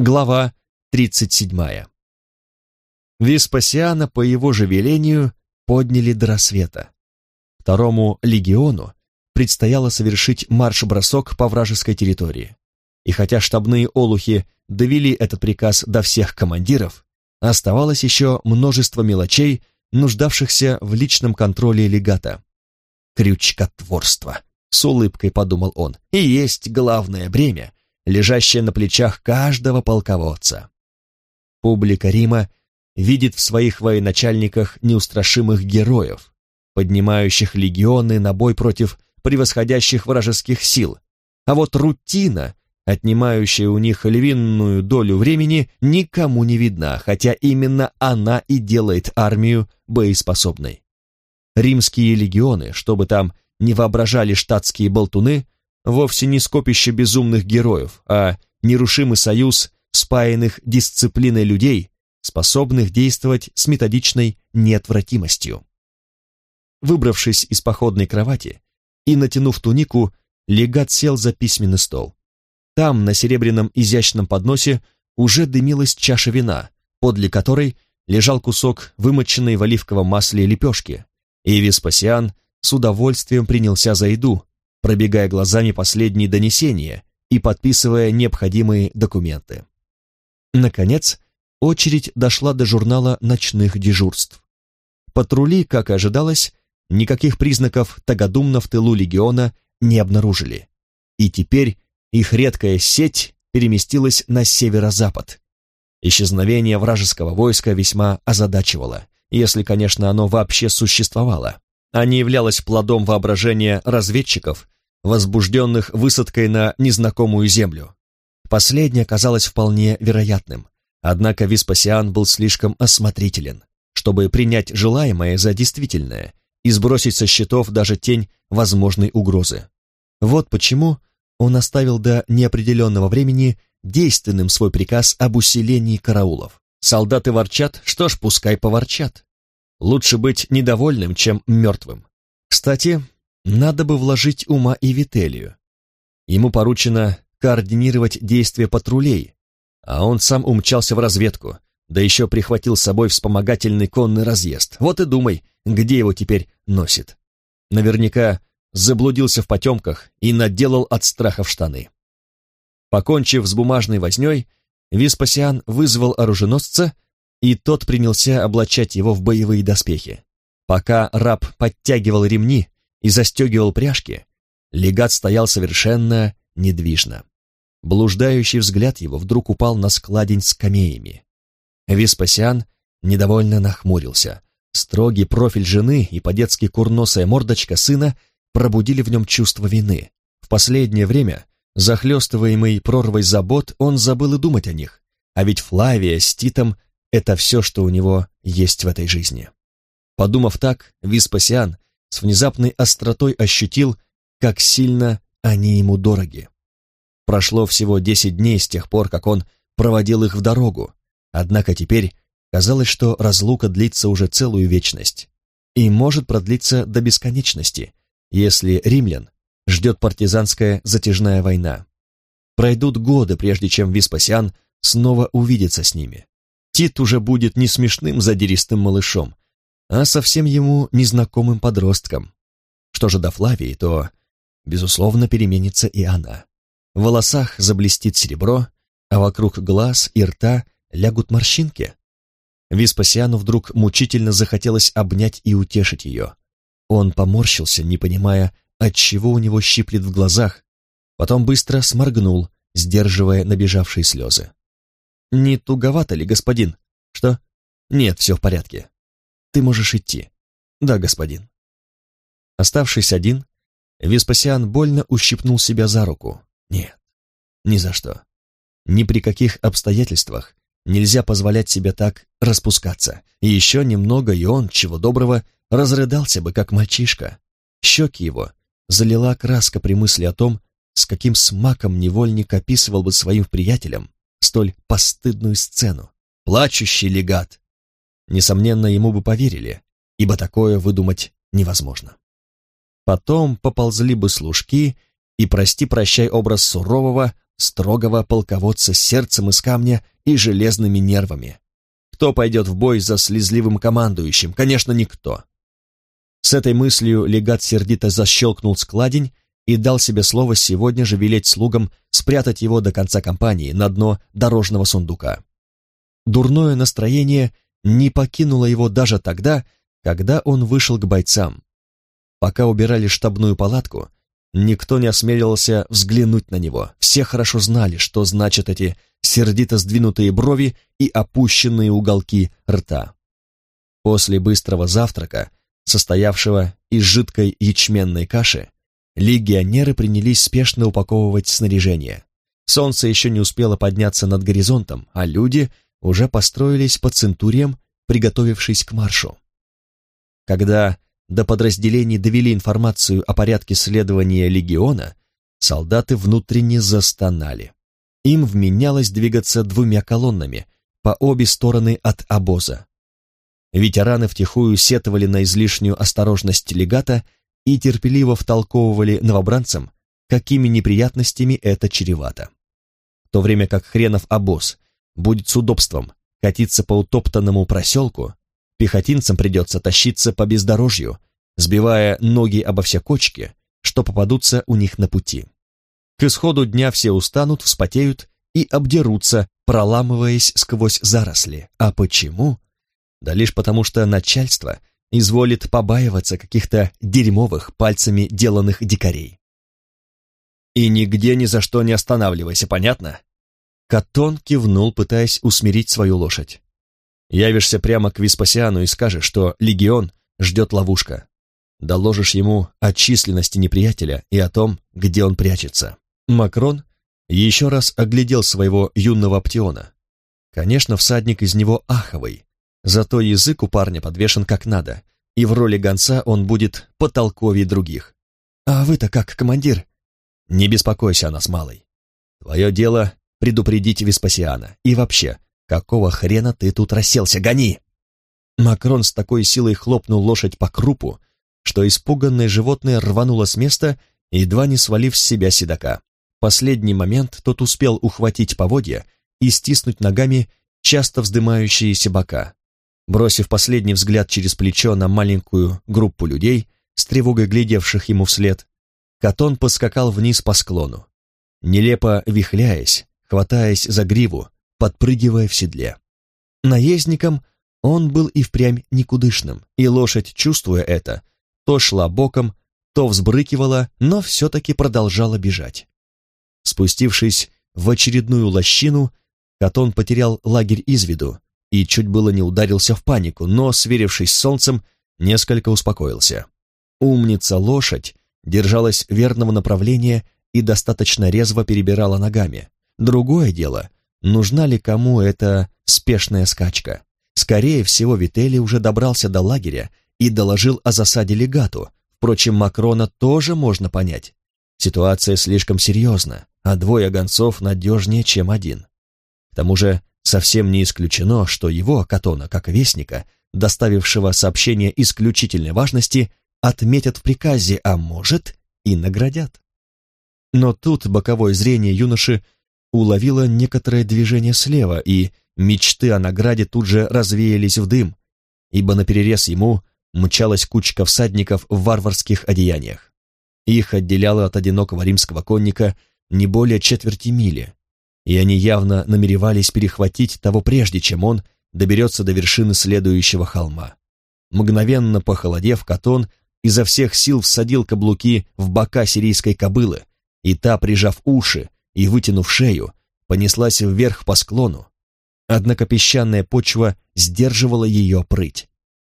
Глава 37. Веспасиана по его же велению подняли до рассвета. Второму легиону предстояло совершить марш-бросок по вражеской территории. И хотя штабные олухи довели этот приказ до всех командиров, оставалось еще множество мелочей, нуждавшихся в личном контроле легата. «Крючкотворство», — с улыбкой подумал он, — «и есть главное бремя, лежащее на плечах каждого полководца». Публика Рима видит в своих военачальниках неустрашимых героев, поднимающих легионы на бой против превосходящих вражеских сил, а вот рутина, отнимающая у них львиную долю времени, никому не видна, хотя именно она и делает армию боеспособной. Римские легионы, чтобы там не воображали штатские болтуны, вовсе не скопище безумных героев, а нерушимый союз спаянных дисциплиной людей, способных действовать с методичной неотвратимостью. Выбравшись из походной кровати и натянув тунику, легат сел за письменный стол. Там, на серебряном изящном подносе, уже дымилась чаша вина, подле которой лежал кусок вымоченной в оливковом масле лепешки, и Веспасиан с удовольствием принялся за еду, пробегая глазами последние донесения и подписывая необходимые документы. Наконец, очередь дошла до журнала ночных дежурств. Патрули, как и ожидалось, никаких признаков Тагадумна в тылу легиона не обнаружили. И теперь их редкая сеть переместилась на северо-запад. Исчезновение вражеского войска весьма озадачивало, если, конечно, оно вообще существовало, а не являлось плодом воображения разведчиков, возбужденных высадкой на незнакомую землю. Последнее казалось вполне вероятным, однако Веспасиан был слишком осмотрителен, чтобы принять желаемое за действительное и сбросить со счетов даже тень возможной угрозы. Вот почему он оставил до неопределенного времени действенным свой приказ об усилении караулов. Солдаты ворчат, что ж, пускай поворчат. Лучше быть недовольным, чем мертвым. Кстати, надо бы вложить ума и Вителию. Ему поручено координировать действия патрулей, а он сам умчался в разведку, да еще прихватил с собой вспомогательный конный разъезд. Вот и думай, где его теперь носит. Наверняка заблудился в потемках и наделал от страха в штаны. Покончив с бумажной возней, Веспасиан вызвал оруженосца, и тот принялся облачать его в боевые доспехи. Пока раб подтягивал ремни и застегивал пряжки, легат стоял совершенно недвижно. Блуждающий взгляд его вдруг упал на складень с камеями. Веспасиан недовольно нахмурился. Строгий профиль жены и по-детски курносая мордочка сына пробудили в нем чувство вины. В последнее время, захлестываемый прорвой забот, он забыл и думать о них. А ведь Флавия с Титом — это все, что у него есть в этой жизни. Подумав так, Веспасиан с внезапной остротой ощутил, как сильно они ему дороги. Прошло всего десять дней с тех пор, как он проводил их в дорогу, однако теперь казалось, что разлука длится уже целую вечность и может продлиться до бесконечности, если римлян ждет партизанская затяжная война. Пройдут годы, прежде чем Веспасиан снова увидится с ними. Тит уже будет не смешным задиристым малышом, а совсем ему незнакомым подростком. Что же до Флавии, то безусловно, переменится и она. В волосах заблестит серебро, а вокруг глаз и рта лягут морщинки. Веспасиану вдруг мучительно захотелось обнять и утешить ее. Он поморщился, не понимая, от чего у него щиплет в глазах, потом быстро сморгнул, сдерживая набежавшие слезы. «Не туговато ли, господин?» «Что?» «Нет, все в порядке. Ты можешь идти». «Да, господин». Оставшись один, Веспасиан больно ущипнул себя за руку. Нет, ни за что. Ни при каких обстоятельствах нельзя позволять себе так распускаться. И еще немного, и он, чего доброго, разрыдался бы, как мальчишка. Щеки его залила краска при мысли о том, с каким смаком невольник описывал бы своим приятелям столь постыдную сцену. Плачущий легат. Несомненно, ему бы поверили, ибо такое выдумать невозможно. Потом поползли бы служки, и прости-прощай образ сурового, строгого полководца с сердцем из камня и железными нервами. Кто пойдет в бой за слезливым командующим? Конечно, никто. С этой мыслью легат сердито защелкнул складень и дал себе слово сегодня же велеть слугам спрятать его до конца кампании на дно дорожного сундука. Дурное настроение не покинуло его даже тогда, когда он вышел к бойцам. Пока убирали штабную палатку, никто не осмеливался взглянуть на него. Все хорошо знали, что значат эти сердито сдвинутые брови и опущенные уголки рта. После быстрого завтрака, состоявшего из жидкой ячменной каши, легионеры принялись спешно упаковывать снаряжение. Солнце еще не успело подняться над горизонтом, а люди уже построились по центуриям, приготовившись к маршу. Когда до подразделений довели информацию о порядке следования легиона, солдаты внутренне застонали. Им вменялось двигаться двумя колоннами по обе стороны от обоза. Ветераны втихую сетовали на излишнюю осторожность легата и терпеливо втолковывали новобранцам, какими неприятностями это чревато. В то время как хренов обоз будет с удобством катиться по утоптанному проселку, пехотинцам придется тащиться по бездорожью, сбивая ноги обо все кочки, что попадутся у них на пути. К исходу дня все устанут, вспотеют и обдерутся, проламываясь сквозь заросли. А почему? Да лишь потому, что начальство изволит побаиваться каких-то дерьмовых пальцами деланных дикарей. И нигде ни за что не останавливайся, понятно? Катон кивнул, пытаясь усмирить свою лошадь. Явишься прямо к Веспасиану и скажешь, что легион ждет ловушка. Доложишь ему о численности неприятеля и о том, где он прячется. Макрон еще раз оглядел своего юного Аптиона. Конечно, всадник из него аховый, зато язык у парня подвешен как надо, и в роли гонца он будет потолковее других. «А вы-то как, командир?» «Не беспокойся о нас, малый. Твое дело предупредить Веспасиана. И вообще, какого хрена ты тут расселся? Гони!» Макрон с такой силой хлопнул лошадь по крупу, что испуганное животное рвануло с места, едва не свалив с себя седока. Последний момент тот успел ухватить поводья и стиснуть ногами часто вздымающиеся бока. Бросив последний взгляд через плечо на маленькую группу людей, с тревогой глядевших ему вслед, Катон поскакал вниз по склону. Нелепо вихляясь, хватаясь за гриву, подпрыгивая в седле. Наездником он был и впрямь никудышным, и лошадь, чувствуя это, то шла боком, то взбрыкивала, но все-таки продолжала бежать. Спустившись в очередную лощину, Катон потерял лагерь из виду и чуть было не ударился в панику, но, сверившись с солнцем, несколько успокоился. Умница лошадь держалась верного направления и достаточно резво перебирала ногами. Другое дело, нужна ли кому эта спешная скачка. Скорее всего, Вителли уже добрался до лагеря и доложил о засаде легату. Впрочем, Макрона тоже можно понять. Ситуация слишком серьезна, а двое гонцов надежнее, чем один. К тому же, совсем не исключено, что его, Катона, как вестника, доставившего сообщение исключительной важности, отметят в приказе, а может и наградят. Но тут боковое зрение юноши уловила некоторое движение слева, и мечты о награде тут же развеялись в дым, ибо наперерез ему мчалась кучка всадников в варварских одеяниях. Их отделяло от одинокого римского конника не более четверти мили, и они явно намеревались перехватить того прежде, чем он доберется до вершины следующего холма. Мгновенно похолодев, Катон изо всех сил всадил каблуки в бока сирийской кобылы, и та, прижав уши, и, вытянув шею, понеслась вверх по склону. Однако песчаная почва сдерживала ее прыть.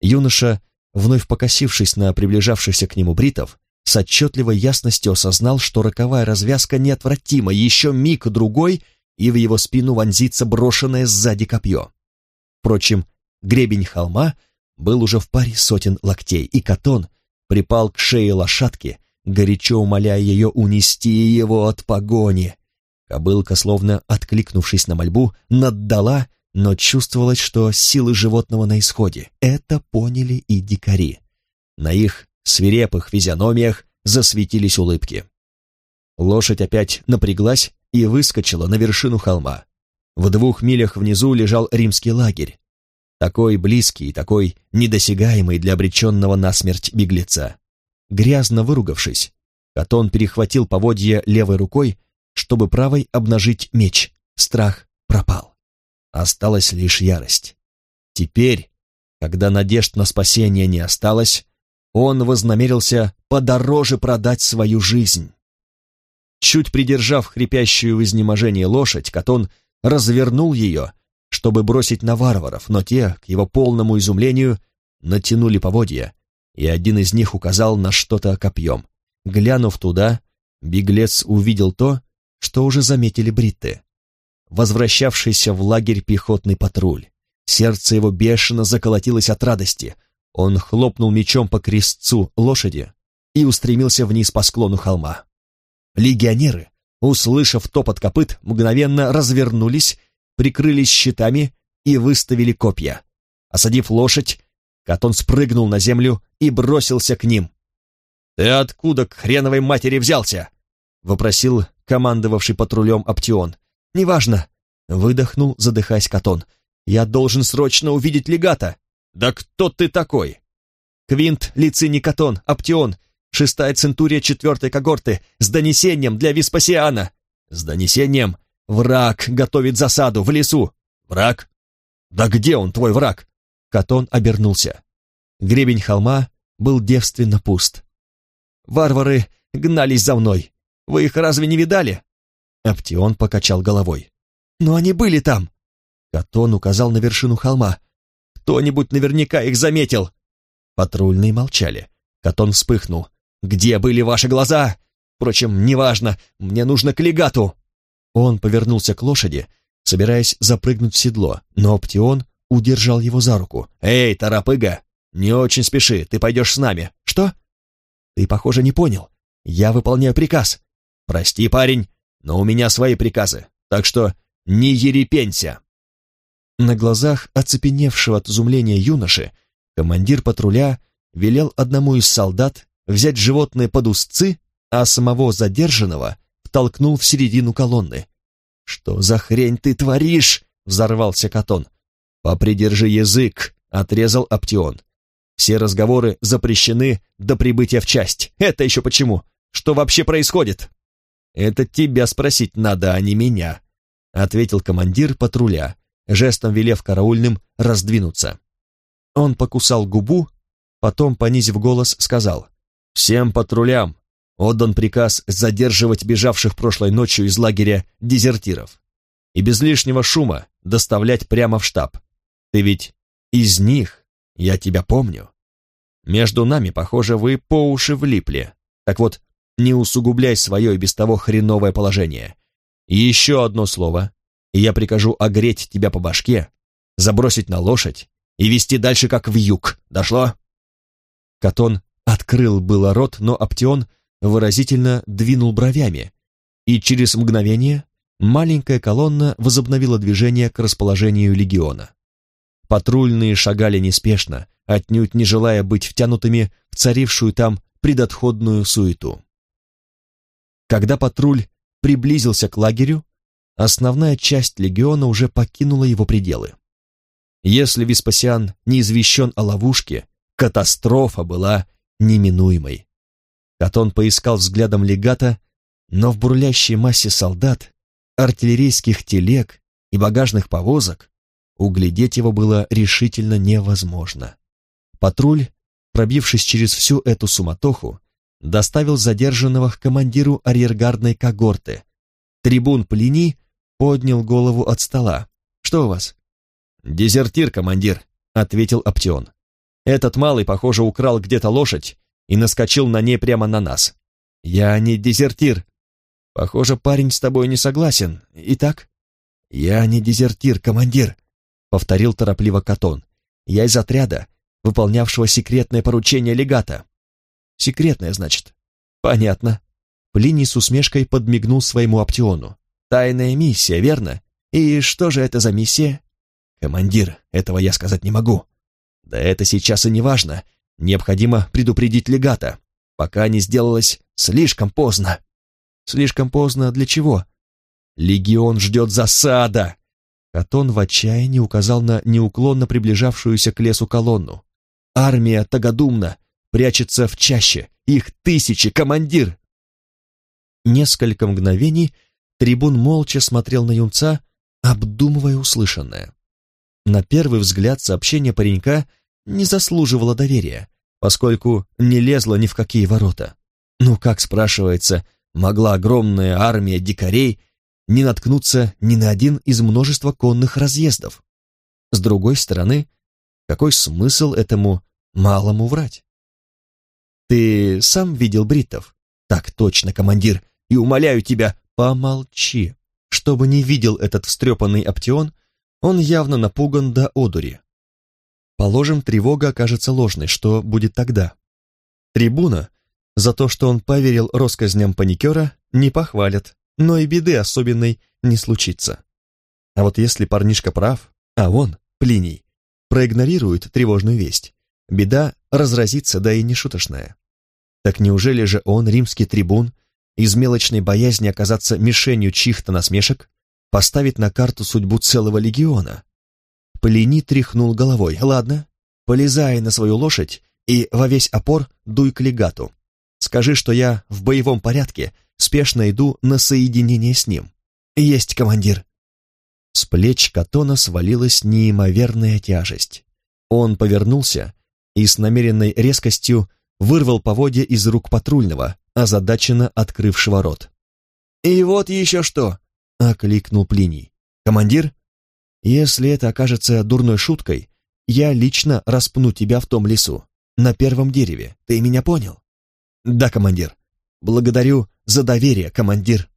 Юноша, вновь покосившись на приближавшихся к нему бритов, с отчетливой ясностью осознал, что роковая развязка неотвратима, еще миг-другой, и в его спину вонзится брошенное сзади копье. Впрочем, гребень холма был уже в паре сотен локтей, и Катон припал к шее лошадки, горячо умоляя ее унести его от погони. Кобылка, словно откликнувшись на мольбу, наддала, но чувствовалось, что силы животного на исходе. Это поняли и дикари. На их свирепых физиономиях засветились улыбки. Лошадь опять напряглась и выскочила на вершину холма. В двух милях внизу лежал римский лагерь, такой близкий и такой недосягаемый для обреченного на смерть беглеца. Грязно выругавшись, Катон перехватил поводья левой рукой, чтобы правой обнажить меч. Страх пропал. Осталась лишь ярость. Теперь, когда надежд на спасение не осталось, он вознамерился подороже продать свою жизнь. Чуть придержав хрипящую в изнеможении лошадь, Катон развернул ее, чтобы бросить на варваров, но те, к его полному изумлению, натянули поводья, и один из них указал на что-то копьем. Глянув туда, беглец увидел то, что уже заметили бритты. Возвращавшийся в лагерь пехотный патруль. Сердце его бешено заколотилось от радости. Он хлопнул мечом по крестцу лошади и устремился вниз по склону холма. Легионеры, услышав топот копыт, мгновенно развернулись, прикрылись щитами и выставили копья. Осадив лошадь, Катон спрыгнул на землю и бросился к ним. «Ты откуда к хреновой матери взялся?» — вопросил командовавший патрулем Аптион. «Неважно», — выдохнул, задыхаясь Катон. «Я должен срочно увидеть легата». «Да кто ты такой?» «Квинт Лициний Катон, Аптион, шестая центурия четвертой когорты, с донесением для Веспасиана». «С донесением? Враг готовит засаду в лесу». «Враг? Да где он, твой враг?» Катон обернулся. Гребень холма был девственно пуст. «Варвары гнались за мной. Вы их разве не видали?» Аптион покачал головой. «Но они были там!» Катон указал на вершину холма. «Кто-нибудь наверняка их заметил!» Патрульные молчали. Катон вспыхнул. «Где были ваши глаза? Впрочем, неважно, мне нужно к легату!» Он повернулся к лошади, собираясь запрыгнуть в седло, но Аптион удержал его за руку. «Эй, торопыга, не очень спеши, ты пойдешь с нами». «Что?» «Ты, похоже, не понял. Я выполняю приказ. «Прости, парень, но у меня свои приказы, так что не ерепенься!» На глазах оцепеневшего от изумления юноши командир патруля велел одному из солдат взять животное под узцы, а самого задержанного втолкнул в середину колонны. «Что за хрень ты творишь?» — взорвался Катон. «Попридержи язык», — отрезал Аптион. «Все разговоры запрещены до прибытия в часть. Это еще почему? Что вообще происходит?» «Это тебя спросить надо, а не меня», — ответил командир патруля, жестом велев караульным раздвинуться. Он покусал губу, потом, понизив голос, сказал, «Всем патрулям отдан приказ задерживать бежавших прошлой ночью из лагеря дезертиров и без лишнего шума доставлять прямо в штаб. Ты ведь из них, я тебя помню. Между нами, похоже, вы по уши влипли. Так вот, не усугубляй свое и без того хреновое положение. Еще одно слово, и я прикажу огреть тебя по башке, забросить на лошадь и вести дальше как в юг. Дошло?» Катон открыл было рот, но Аптеон выразительно двинул бровями, и через мгновение маленькая колонна возобновила движение к расположению легиона. Патрульные шагали неспешно, отнюдь не желая быть втянутыми в царившую там предотходную суету. Когда патруль приблизился к лагерю, основная часть легиона уже покинула его пределы. Если Веспасиан не извещен о ловушке, катастрофа была неминуемой. Катон поискал взглядом легата, но в бурлящей массе солдат, артиллерийских телег и багажных повозок углядеть его было решительно невозможно. Патруль, пробившись через всю эту суматоху, доставил задержанного к командиру арьергардной когорты. Трибун Плини поднял голову от стола. «Что у вас?» «Дезертир, командир», — ответил Аптеон. «Этот малый, похоже, украл где-то лошадь и наскочил на ней прямо на нас». «Я не дезертир». «Похоже, парень с тобой не согласен. Итак?» «Я не дезертир, командир», — повторил торопливо Катон. «Я из отряда, выполнявшего секретное поручение легата. Секретная, значит. Понятно. Плиний с усмешкой подмигнул своему Аптиону. Тайная миссия, верно? И что же это за миссия? Командир, этого я сказать не могу. Да это сейчас и не важно. Необходимо предупредить легата, пока не сделалось слишком поздно. Слишком поздно для чего? Легион ждет засада!» Катон в отчаянии указал на неуклонно приближавшуюся к лесу колонну. «Армия Тагадумна прячется в чаще! Их тысячи, командир!» Несколько мгновений трибун молча смотрел на юнца, обдумывая услышанное. На первый взгляд сообщение паренька не заслуживало доверия, поскольку не лезло ни в какие ворота. Ну как, спрашивается, могла огромная армия дикарей не наткнуться ни на один из множества конных разъездов? С другой стороны, какой смысл этому малому врать? «Ты сам видел бриттов?» «Так точно, командир, и умоляю тебя, помолчи!» Чтобы не видел этот встрепанный Аптеон, он явно напуган до одури. Положим, тревога окажется ложной, что будет тогда? Трибуна за то, что он поверил россказням паникера, не похвалят, но и беды особенной не случится. А вот если парнишка прав, а он, Плиний, проигнорирует тревожную весть, беда разразится, да и не шуточная. Так неужели же он, римский трибун, из мелочной боязни оказаться мишенью чьих-то насмешек, поставить на карту судьбу целого легиона? Полини тряхнул головой. «Ладно, полезай на свою лошадь и во весь опор дуй к легату. Скажи, что я в боевом порядке спешно иду на соединение с ним. Есть, командир». С плеч Катона свалилась неимоверная тяжесть. Он повернулся и с намеренной резкостью вырвал поводья из рук патрульного, озадаченно открывшего рот. «И вот еще что!» — окликнул Плиний. «Командир, если это окажется дурной шуткой, я лично распну тебя в том лесу, на первом дереве. Ты меня понял? Да, командир. Благодарю за доверие, командир.